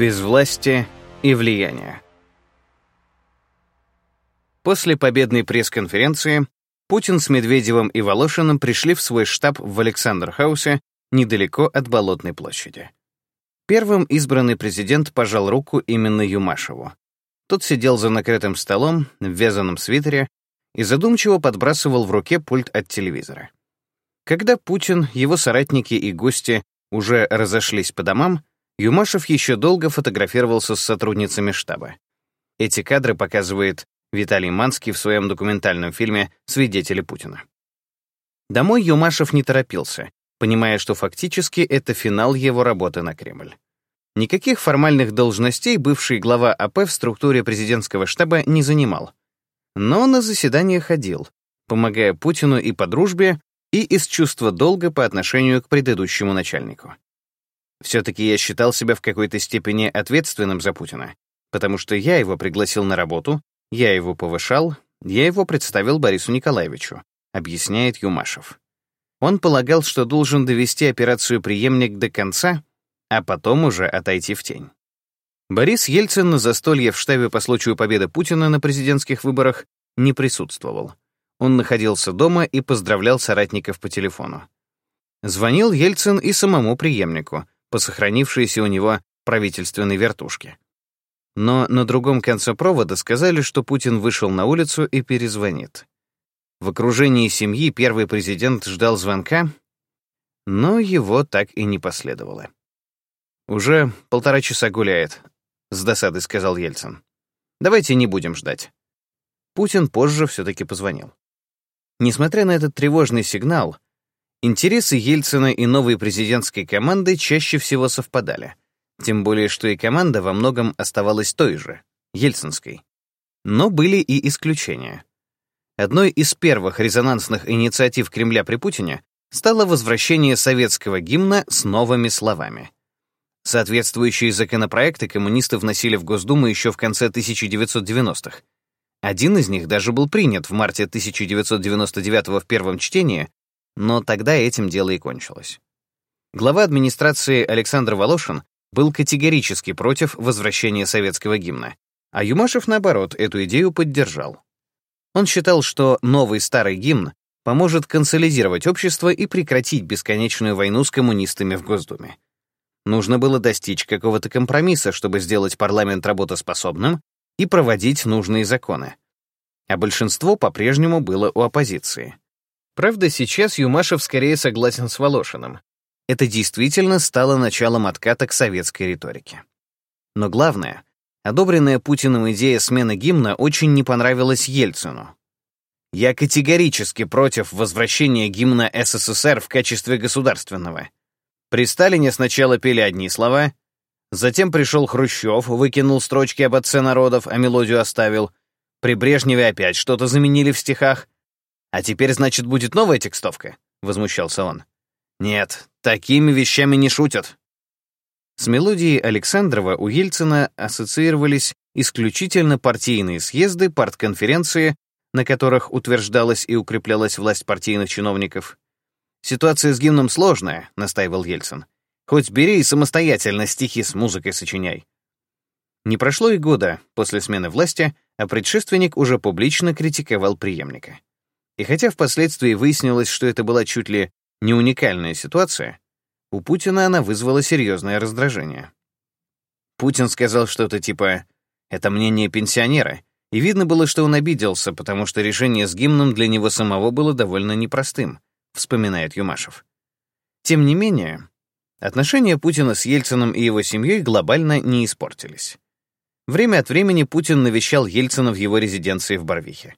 без власти и влияния. После победной пресс-конференции Путин с Медведевым и Волошиным пришли в свой штаб в Александр-хаусе недалеко от Болотной площади. Первым избранный президент пожал руку именно Юмашеву. Тот сидел за накрытым столом в вязаном свитере и задумчиво подбрасывал в руке пульт от телевизора. Когда Путин, его соратники и гости уже разошлись по домам, Юмашев еще долго фотографировался с сотрудницами штаба. Эти кадры показывает Виталий Манский в своем документальном фильме «Свидетели Путина». Домой Юмашев не торопился, понимая, что фактически это финал его работы на Кремль. Никаких формальных должностей бывший глава АП в структуре президентского штаба не занимал. Но на заседания ходил, помогая Путину и по дружбе, и из чувства долга по отношению к предыдущему начальнику. Все-таки я считал себя в какой-то степени ответственным за Путина, потому что я его пригласил на работу, я его повышал, я его представил Борису Николаевичу, объясняет Юмашев. Он полагал, что должен довести операцию «Преемник» до конца, а потом уже отойти в тень. Борис Ельцин на застолье в штабе по случаю победы Путина на президентских выборах не присутствовал. Он находился дома и поздравлял соратников по телефону. Звонил Ельцин и самому преемнику, по сохранившейся у него правительственной вертушке. Но на другом конце провода сказали, что Путин вышел на улицу и перезвонит. В окружении семьи первый президент ждал звонка, но его так и не последовало. «Уже полтора часа гуляет», — с досадой сказал Ельцин. «Давайте не будем ждать». Путин позже все-таки позвонил. Несмотря на этот тревожный сигнал, Интересы Ельцина и новой президентской команды чаще всего совпадали. Тем более, что и команда во многом оставалась той же, ельцинской. Но были и исключения. Одной из первых резонансных инициатив Кремля при Путине стало возвращение советского гимна с новыми словами. Соответствующие законопроекты коммунисты вносили в Госдуму еще в конце 1990-х. Один из них даже был принят в марте 1999 в первом чтении, но тогда этим дело и кончилось. Глава администрации Александр Волошин был категорически против возвращения советского гимна, а Юмашев, наоборот, эту идею поддержал. Он считал, что новый старый гимн поможет консолидировать общество и прекратить бесконечную войну с коммунистами в Госдуме. Нужно было достичь какого-то компромисса, чтобы сделать парламент работоспособным и проводить нужные законы. А большинство по-прежнему было у оппозиции. Правда, сейчас Юмашев скорее согласен с Волошиным. Это действительно стало началом отката к советской риторике. Но главное, одобренная Путиным идея смены гимна очень не понравилась Ельцину. «Я категорически против возвращения гимна СССР в качестве государственного. При Сталине сначала пели одни слова, затем пришел Хрущев, выкинул строчки об отце народов, а мелодию оставил. При Брежневе опять что-то заменили в стихах, «А теперь, значит, будет новая текстовка?» — возмущался он. «Нет, такими вещами не шутят». С мелодией Александрова у Ельцина ассоциировались исключительно партийные съезды, партконференции, на которых утверждалась и укреплялась власть партийных чиновников. «Ситуация с гимном сложная», — настаивал Ельцин. «Хоть бери и самостоятельно стихи с музыкой сочиняй». Не прошло и года после смены власти, а предшественник уже публично критиковал преемника. И хотя впоследствии выяснилось, что это была чуть ли не уникальная ситуация, у Путина она вызвала серьезное раздражение. Путин сказал что-то типа «это мнение пенсионера», и видно было, что он обиделся, потому что решение с гимном для него самого было довольно непростым, вспоминает Юмашев. Тем не менее, отношения Путина с Ельцином и его семьей глобально не испортились. Время от времени Путин навещал Ельцина в его резиденции в Барвихе.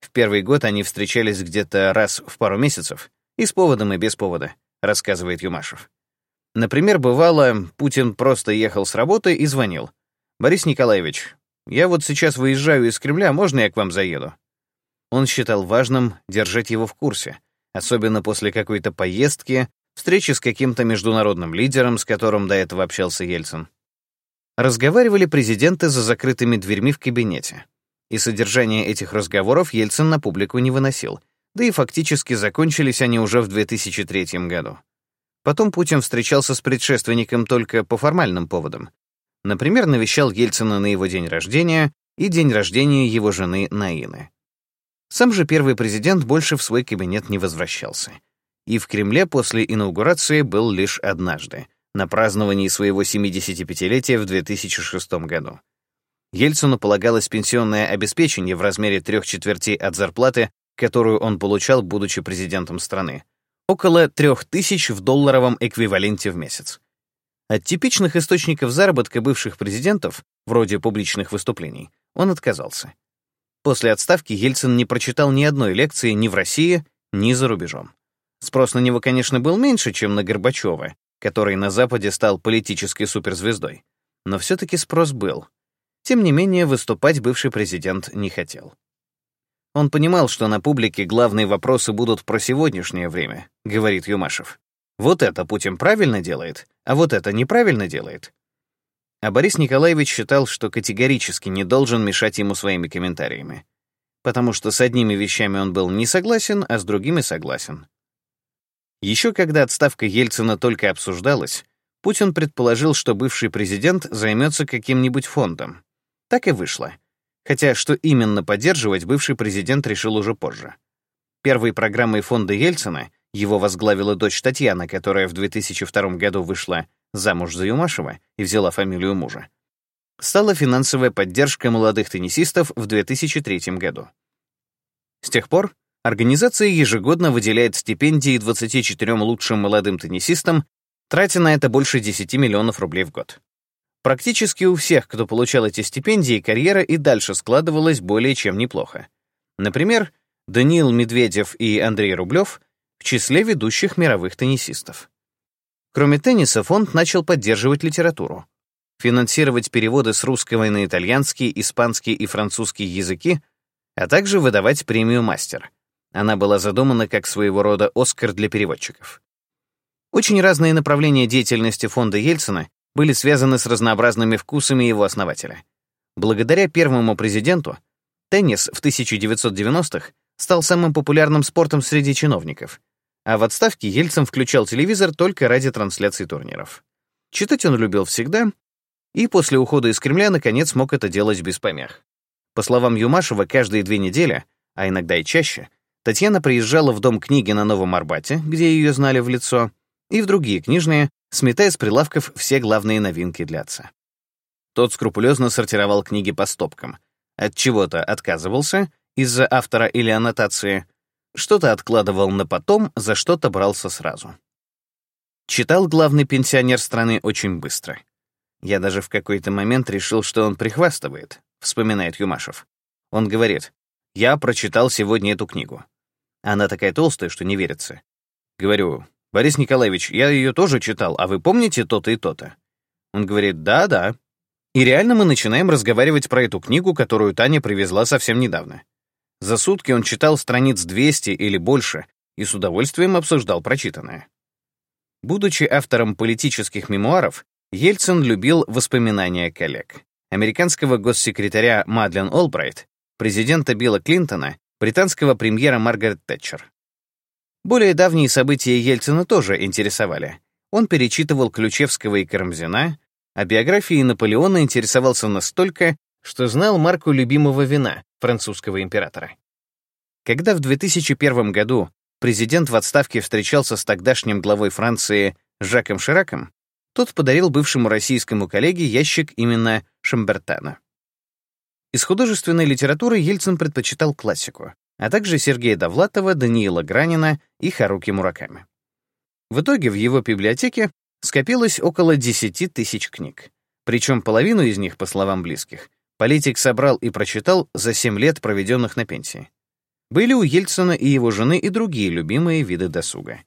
В первый год они встречались где-то раз в пару месяцев, и с поводом, и без повода, рассказывает Юмашев. Например, бывало, Путин просто ехал с работы и звонил. «Борис Николаевич, я вот сейчас выезжаю из Кремля, можно я к вам заеду?» Он считал важным держать его в курсе, особенно после какой-то поездки, встречи с каким-то международным лидером, с которым до этого общался Ельцин. Разговаривали президенты за закрытыми дверьми в кабинете и содержание этих разговоров Ельцин на публику не выносил, да и фактически закончились они уже в 2003 году. Потом Путин встречался с предшественником только по формальным поводам. Например, навещал Ельцина на его день рождения и день рождения его жены Наины. Сам же первый президент больше в свой кабинет не возвращался. И в Кремле после инаугурации был лишь однажды, на праздновании своего 75-летия в 2006 году. Ельцину полагалось пенсионное обеспечение в размере трех четвертей от зарплаты, которую он получал, будучи президентом страны, около трех тысяч в долларовом эквиваленте в месяц. От типичных источников заработка бывших президентов, вроде публичных выступлений, он отказался. После отставки Ельцин не прочитал ни одной лекции ни в России, ни за рубежом. Спрос на него, конечно, был меньше, чем на Горбачева, который на Западе стал политической суперзвездой. Но все-таки спрос был. Тем не менее, выступать бывший президент не хотел. Он понимал, что на публике главные вопросы будут про сегодняшнее время, говорит Юмашев. Вот это Путин правильно делает, а вот это неправильно делает. А Борис Николаевич считал, что категорически не должен мешать ему своими комментариями, потому что с одними вещами он был не согласен, а с другими согласен. Еще когда отставка Ельцина только обсуждалась, Путин предположил, что бывший президент займется каким-нибудь фондом. Так и вышло. Хотя что именно поддерживать бывший президент решил уже позже. Первой программой фонда Ельцина его возглавила дочь Татьяна, которая в 2002 году вышла замуж за Юмашева и взяла фамилию мужа. Стала финансовая поддержка молодых теннисистов в 2003 году. С тех пор организация ежегодно выделяет стипендии 24 лучшим молодым теннисистам, тратя на это больше 10 миллионов рублей в год. Практически у всех, кто получал эти стипендии, карьера и дальше складывалась более чем неплохо. Например, Даниил Медведев и Андрей Рублев в числе ведущих мировых теннисистов. Кроме тенниса, фонд начал поддерживать литературу, финансировать переводы с русского на итальянский, испанский и французский языки, а также выдавать премию «Мастер». Она была задумана как своего рода «Оскар» для переводчиков. Очень разные направления деятельности фонда Ельцина были связаны с разнообразными вкусами его основателя. Благодаря первому президенту теннис в 1990-х стал самым популярным спортом среди чиновников, а в отставке Ельцин включал телевизор только ради трансляции турниров. Читать он любил всегда, и после ухода из Кремля наконец мог это делать без помех. По словам Юмашева, каждые две недели, а иногда и чаще, Татьяна приезжала в Дом книги на Новом Арбате, где ее знали в лицо, и в другие книжные, сметая с прилавков все главные новинки для отца. Тот скрупулезно сортировал книги по стопкам. От чего-то отказывался из-за автора или аннотации, что-то откладывал на потом, за что-то брался сразу. Читал главный пенсионер страны очень быстро. Я даже в какой-то момент решил, что он прихвастывает, вспоминает Юмашев. Он говорит, я прочитал сегодня эту книгу. Она такая толстая, что не верится. Говорю, Борис Николаевич, я ее тоже читал, а вы помните то-то и то-то? Он говорит, да-да. И реально мы начинаем разговаривать про эту книгу, которую Таня привезла совсем недавно. За сутки он читал страниц 200 или больше и с удовольствием обсуждал прочитанное. Будучи автором политических мемуаров, Ельцин любил воспоминания коллег. Американского госсекретаря Мадлен Олбрайт, президента Билла Клинтона, британского премьера Маргарет Тэтчер. Более давние события Ельцина тоже интересовали. Он перечитывал Ключевского и Карамзина, а биографией Наполеона интересовался настолько, что знал марку любимого вина французского императора. Когда в 2001 году президент в отставке встречался с тогдашним главой Франции Жаком Шираком, тот подарил бывшему российскому коллеге ящик именно Шамбертана. Из художественной литературы Ельцин предпочитал классику, а также Сергея Довлатова, Даниила Гранина и Харуки Мураками. В итоге в его библиотеке скопилось около 10 тысяч книг, причем половину из них, по словам близких, Политик собрал и прочитал за 7 лет, проведенных на пенсии. Были у Ельцина и его жены и другие любимые виды досуга.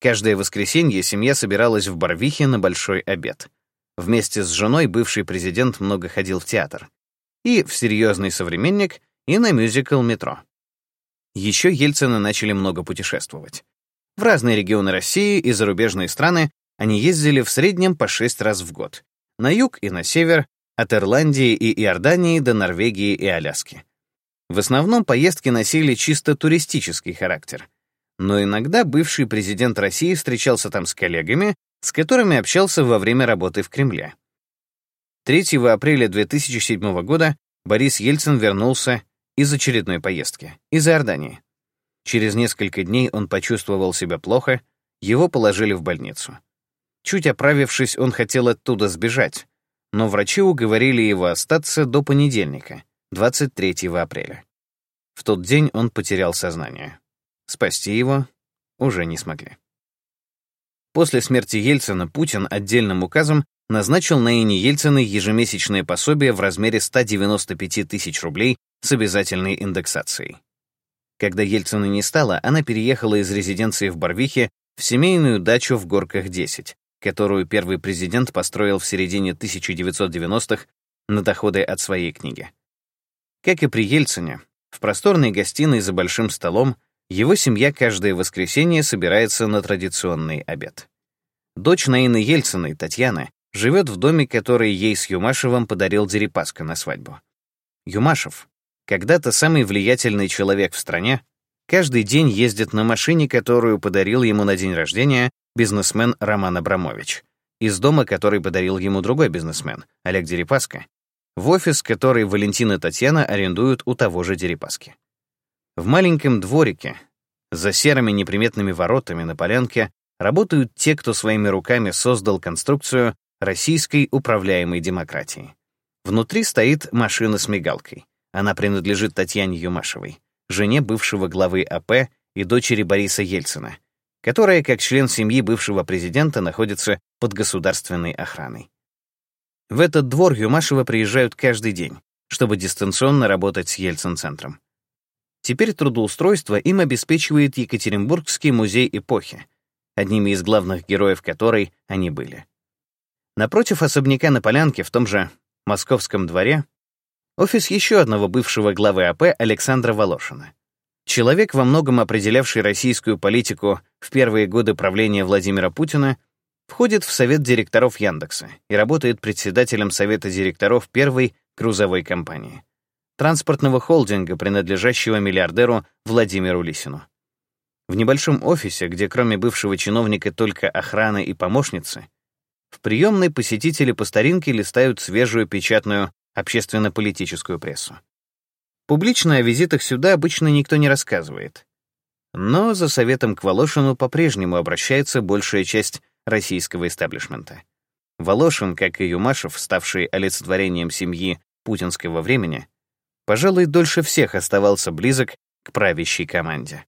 Каждое воскресенье семья собиралась в Барвихе на большой обед. Вместе с женой бывший президент много ходил в театр. И в «Серьезный современник», и на мюзикл «Метро». Еще Ельцины начали много путешествовать. В разные регионы России и зарубежные страны они ездили в среднем по шесть раз в год. На юг и на север, от Ирландии и Иордании до Норвегии и Аляски. В основном поездки носили чисто туристический характер. Но иногда бывший президент России встречался там с коллегами, с которыми общался во время работы в Кремле. 3 апреля 2007 года Борис Ельцин вернулся из очередной поездки, из Иордании. Через несколько дней он почувствовал себя плохо, его положили в больницу. Чуть оправившись, он хотел оттуда сбежать, но врачи уговорили его остаться до понедельника, 23 апреля. В тот день он потерял сознание. Спасти его уже не смогли. После смерти Ельцина Путин отдельным указом назначил на имя Ельцина ежемесячное пособие в размере 195 тысяч рублей с обязательной индексацией. Когда Ельцина не стало, она переехала из резиденции в Барвихе в семейную дачу в Горках 10, которую первый президент построил в середине 1990-х на доходы от своей книги. Как и при Ельцине, в просторной гостиной за большим столом его семья каждое воскресенье собирается на традиционный обед. Дочь Наины Ельциной, Татьяна, живет в доме, который ей с Юмашевым подарил Дерипаска на свадьбу. Юмашев, когда-то самый влиятельный человек в стране, каждый день ездит на машине, которую подарил ему на день рождения бизнесмен Роман Абрамович, из дома, который подарил ему другой бизнесмен, Олег Дерипаска, в офис, который Валентин и Татьяна арендуют у того же Дерипаски. В маленьком дворике, за серыми неприметными воротами на полянке, работают те, кто своими руками создал конструкцию российской управляемой демократии. Внутри стоит машина с мигалкой. Она принадлежит Татьяне Юмашевой, жене бывшего главы АП и дочери Бориса Ельцина, которая, как член семьи бывшего президента, находится под государственной охраной. В этот двор Юмашева приезжают каждый день, чтобы дистанционно работать с Ельцин-центром. Теперь трудоустройство им обеспечивает Екатеринбургский музей эпохи, одними из главных героев которой они были. Напротив особняка на Полянке, в том же Московском дворе, офис еще одного бывшего главы АП Александра Волошина. Человек, во многом определявший российскую политику в первые годы правления Владимира Путина, входит в совет директоров Яндекса и работает председателем совета директоров первой грузовой компании транспортного холдинга, принадлежащего миллиардеру Владимиру Лисину. В небольшом офисе, где кроме бывшего чиновника только охрана и помощницы, в приемной посетители по старинке листают свежую печатную общественно-политическую прессу. Публично о визитах сюда обычно никто не рассказывает. Но за советом к Волошину по-прежнему обращается большая часть российского истеблишмента. Волошин, как и Юмашев, ставший олицетворением семьи путинского времени, пожалуй, дольше всех оставался близок к правящей команде.